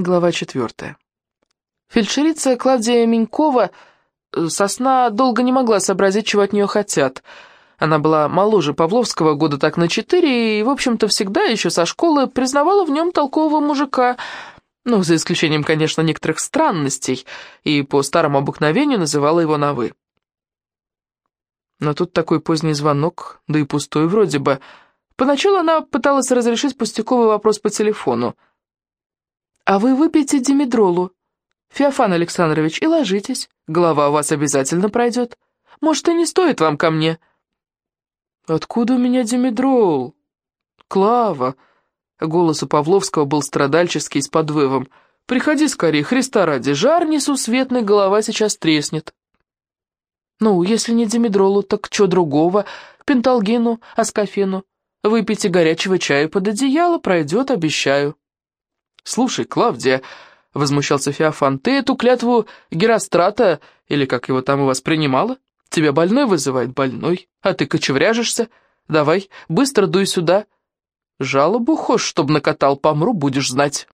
Глава четвертая. Фельдшерица Клавдия Менькова э, сосна долго не могла сообразить, чего от нее хотят. Она была моложе Павловского года так на четыре и, в общем-то, всегда еще со школы признавала в нем толкового мужика, ну, за исключением, конечно, некоторых странностей, и по старому обыкновению называла его на «вы». Но тут такой поздний звонок, да и пустой вроде бы. Поначалу она пыталась разрешить пустяковый вопрос по телефону — «А вы выпейте димедролу, Феофан Александрович, и ложитесь. Голова у вас обязательно пройдет. Может, и не стоит вам ко мне». «Откуда у меня димедрол?» «Клава!» Голос у Павловского был страдальческий с подвывом. «Приходи скорее, Христа ради, жар несусветный, голова сейчас треснет». «Ну, если не димедролу, так что другого? Пенталгину, аскофену. Выпейте горячего чая под одеяло, пройдет, обещаю». «Слушай, Клавдия», — возмущался Феофан, — «ты эту клятву Герострата, или как его там у вас принимала? Тебя больной вызывает больной, а ты кочевряжешься. Давай, быстро дуй сюда. Жалобу хошь, чтоб накатал, помру, будешь знать».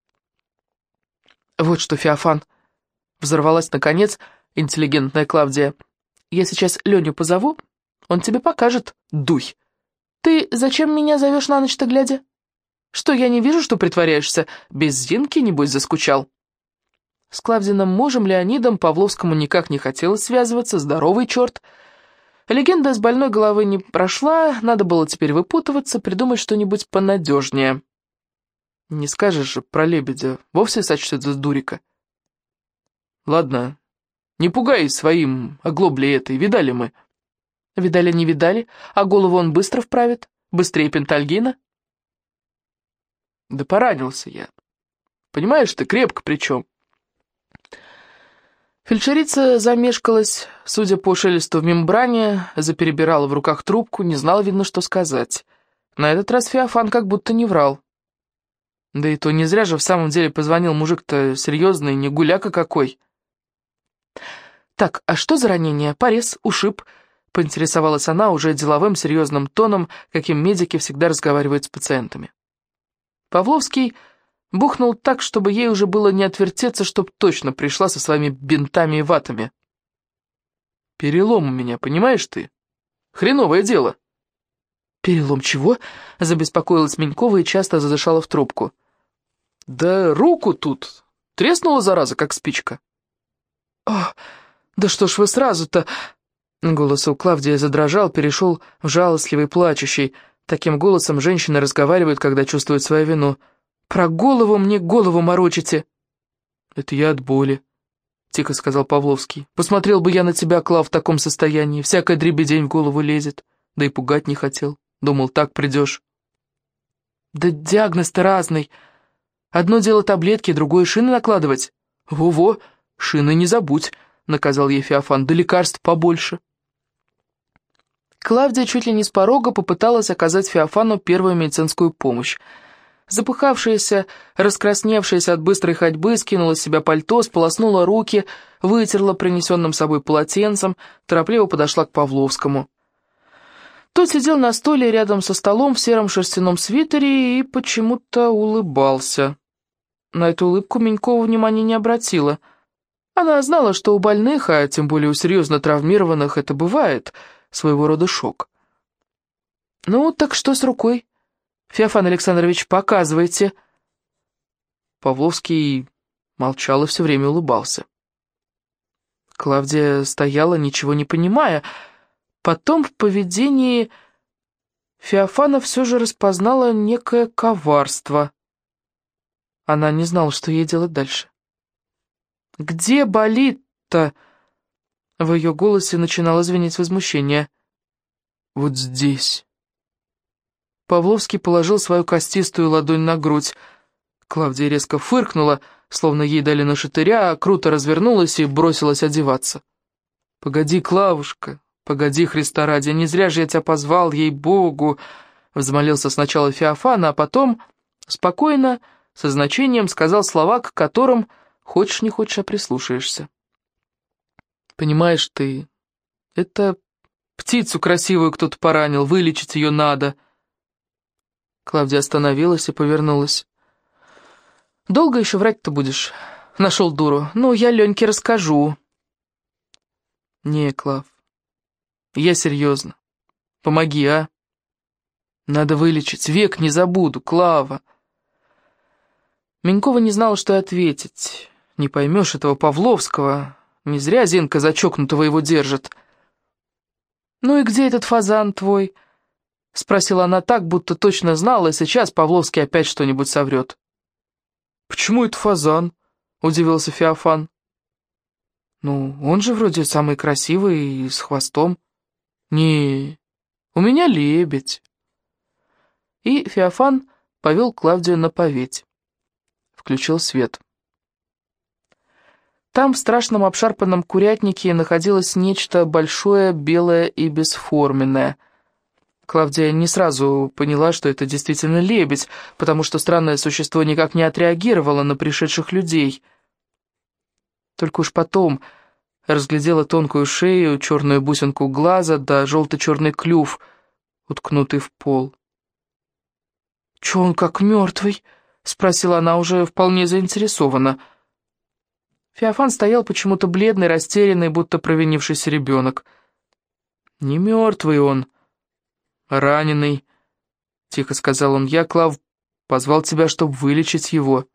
«Вот что, Феофан», — взорвалась наконец интеллигентная Клавдия, — «я сейчас Леню позову, он тебе покажет, дуй. Ты зачем меня зовешь на ночь-то глядя?» Что, я не вижу, что притворяешься? Без Зинки, небось, заскучал?» С Клавдиным мужем Леонидом Павловскому никак не хотелось связываться, здоровый черт. Легенда с больной головы не прошла, надо было теперь выпутываться, придумать что-нибудь понадежнее. Не скажешь же про лебедя, вовсе сочтет за дурика. Ладно, не пугай своим оглоблей этой, видали мы. Видали, не видали, а голову он быстро вправит, быстрее Пентальгина. Да поранился я. Понимаешь ты, крепко причем. Фельдшерица замешкалась, судя по шелесту в мембране, заперебирала в руках трубку, не знала, видно, что сказать. На этот раз Феофан как будто не врал. Да и то не зря же в самом деле позвонил мужик-то серьезный, не гуляка какой. «Так, а что за ранение? Порез? Ушиб?» — поинтересовалась она уже деловым, серьезным тоном, каким медики всегда разговаривают с пациентами. Павловский бухнул так, чтобы ей уже было не отвертеться, чтоб точно пришла со своими бинтами и ватами. «Перелом у меня, понимаешь ты? Хреновое дело». «Перелом чего?» — забеспокоилась Менькова и часто задышала в трубку. «Да руку тут треснула, зараза, как спичка». «О, да что ж вы сразу-то...» Голос у Клавдии задрожал, перешел в жалостливый, плачущий. Таким голосом женщины разговаривают, когда чувствуют свою вину. «Про голову мне голову морочите!» «Это я от боли», — тихо сказал Павловский. «Посмотрел бы я на тебя, Клав, в таком состоянии. Всякая дребедень в голову лезет. Да и пугать не хотел. Думал, так придешь». «Да диагноз-то разный. Одно дело таблетки, другое шины накладывать». «Во-во, шины не забудь», — наказал ей Феофан. «Да лекарств побольше». Клавдия чуть ли не с порога попыталась оказать Феофану первую медицинскую помощь. Запыхавшаяся, раскрасневшаяся от быстрой ходьбы, скинула с себя пальто, сполоснула руки, вытерла принесенным собой полотенцем, торопливо подошла к Павловскому. Тот сидел на столе рядом со столом в сером шерстяном свитере и почему-то улыбался. На эту улыбку Менькова внимания не обратила. Она знала, что у больных, а тем более у серьезно травмированных, это бывает — своего рода шок. «Ну, так что с рукой? Феофан Александрович, показывайте!» Павловский молчал и все время улыбался. Клавдия стояла, ничего не понимая. Потом в поведении Феофана все же распознала некое коварство. Она не знала, что ей делать дальше. «Где болит-то?» В ее голосе начинало звенеть возмущение. «Вот здесь». Павловский положил свою костистую ладонь на грудь. Клавдия резко фыркнула, словно ей дали на шатыря, а круто развернулась и бросилась одеваться. «Погоди, Клавушка, погоди, Христа ради, не зря же я тебя позвал, ей-богу!» Взмолился сначала Феофана, а потом, спокойно, со значением сказал слова, к которым, хочешь не хочешь, а прислушаешься. Понимаешь ты, это птицу красивую кто-то поранил, вылечить ее надо. Клавдия остановилась и повернулась. Долго еще врать-то будешь? Нашел дуру. Ну, я Леньке расскажу. Не, Клав, я серьезно. Помоги, а? Надо вылечить, век не забуду, Клава. Менькова не знала, что ответить. Не поймешь этого Павловского. Не зря Зинка зачокнутого его держит. «Ну и где этот фазан твой?» Спросила она так, будто точно знала, и сейчас Павловский опять что-нибудь соврет. «Почему это фазан?» — удивился Феофан. «Ну, он же вроде самый красивый и с хвостом». «Не, у меня лебедь». И Феофан повел Клавдию на поветь. Включил свет. Там, в страшном обшарпанном курятнике, находилось нечто большое, белое и бесформенное. Клавдия не сразу поняла, что это действительно лебедь, потому что странное существо никак не отреагировало на пришедших людей. Только уж потом разглядела тонкую шею, черную бусинку глаза да желто-черный клюв, уткнутый в пол. «Че он как мертвый?» — спросила она уже вполне заинтересованно. Феофан стоял почему-то бледный, растерянный, будто провинившийся ребенок. «Не мертвый он», раненый», — тихо сказал он. «Я, Клав, позвал тебя, чтобы вылечить его».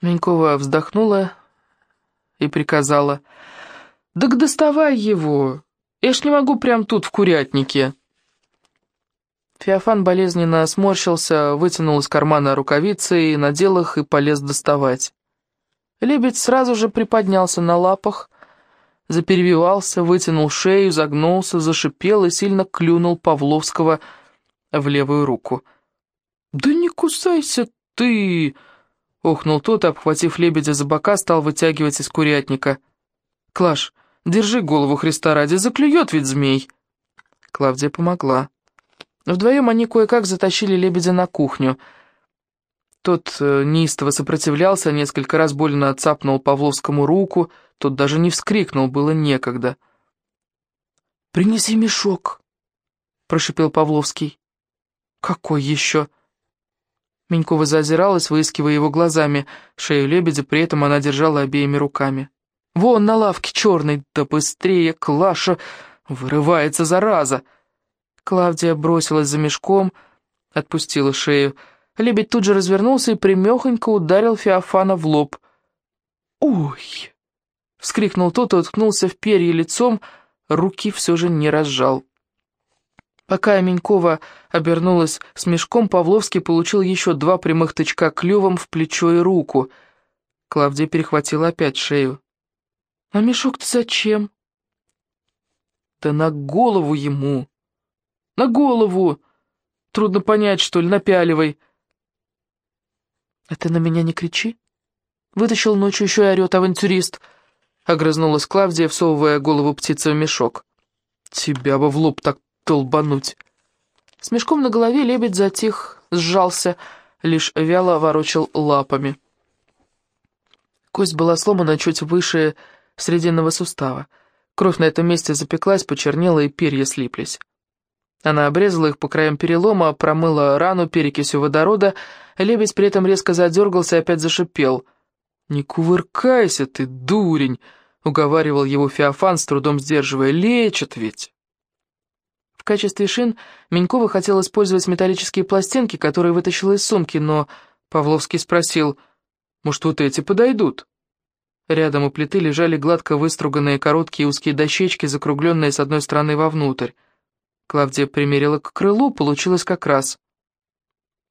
Менькова вздохнула и приказала. «Так доставай его, я ж не могу прям тут в курятнике». Феофан болезненно сморщился, вытянул из кармана рукавицы и надел их и полез доставать. Лебедь сразу же приподнялся на лапах, заперевивался, вытянул шею, загнулся, зашипел и сильно клюнул Павловского в левую руку. «Да не кусайся ты!» — охнул тот, обхватив лебедя за бока, стал вытягивать из курятника. «Клаш, держи голову Христа ради, заклюет ведь змей!» Клавдия помогла. Вдвоем они кое-как затащили лебедя на кухню. Тот э, неистово сопротивлялся, несколько раз больно отцапнул Павловскому руку — тот даже не вскрикнул, было некогда. «Принеси мешок», — прошипел Павловский. «Какой еще?» Менькова заозиралась, выискивая его глазами. Шею лебедя при этом она держала обеими руками. «Вон на лавке черный, да быстрее, Клаша! Вырывается, зараза!» Клавдия бросилась за мешком, отпустила шею. Лебедь тут же развернулся и примехонько ударил Феофана в лоб. «Ой!» — вскрикнул тот и уткнулся в перья лицом, руки все же не разжал. Пока Менькова обернулась с мешком, Павловский получил еще два прямых тычка клювом в плечо и руку. Клавдия перехватила опять шею. «А мешок-то зачем?» «Да на голову ему! На голову! Трудно понять, что ли, напяливай!» «А ты на меня не кричи!» Вытащил ночью еще и орет авантюрист — Огрызнулась Клавдия, всовывая голову птицы в мешок. «Тебя бы в лоб так толбануть!» С мешком на голове лебедь затих, сжался, лишь вяло ворочал лапами. Кость была сломана чуть выше срединного сустава. Кровь на этом месте запеклась, почернела, и перья слиплись. Она обрезала их по краям перелома, промыла рану перекисью водорода, лебедь при этом резко задергался и опять зашипел. «Не кувыркайся ты, дурень!» — уговаривал его Феофан, с трудом сдерживая. «Лечат ведь!» В качестве шин Менькова хотел использовать металлические пластинки, которые вытащил из сумки, но Павловский спросил, «Может, вот эти подойдут?» Рядом у плиты лежали гладко выструганные короткие узкие дощечки, закругленные с одной стороны вовнутрь. Клавдия примерила к крылу, получилось как раз.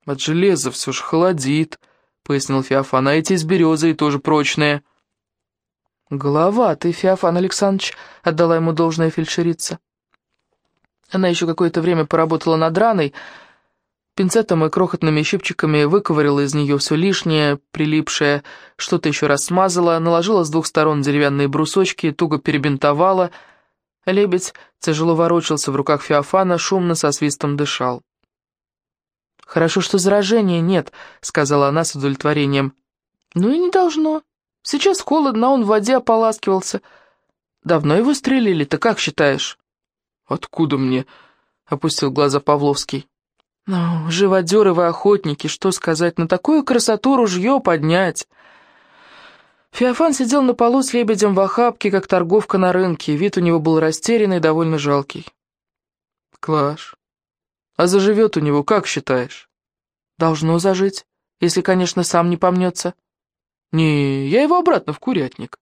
«От железа все ж холодит», — пояснил Феофан, «а эти из березы и тоже прочные». «Голова, ты, Феофан Александрович», — отдала ему должное фельдшерица. Она еще какое-то время поработала над раной, пинцетом и крохотными щипчиками выковырила из нее все лишнее, прилипшее, что-то еще раз смазала, наложила с двух сторон деревянные брусочки, туго перебинтовала. Лебедь тяжело ворочался в руках Феофана, шумно со свистом дышал. «Хорошо, что заражения нет», — сказала она с удовлетворением. «Ну и не должно», Сейчас холодно, он в воде ополаскивался. Давно его стрелили, ты как считаешь?» «Откуда мне?» — опустил глаза Павловский. Ну, живодеры вы охотники, что сказать, на такую красоту ружье поднять. Феофан сидел на полу с лебедем в охапке, как торговка на рынке, вид у него был растерянный и довольно жалкий. Клаш, а заживет у него, как считаешь? Должно зажить, если, конечно, сам не помнется. Не, я его обратно в курятник.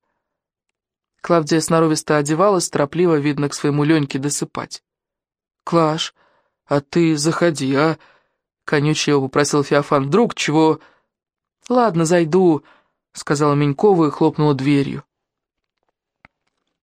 Клавдия сноровисто одевалась, торопливо, видно, к своему Леньке досыпать. «Клаш, а ты заходи, а?» — конючливо попросил Феофан. «Вдруг чего...» «Ладно, зайду», — сказала Менькова и хлопнула дверью.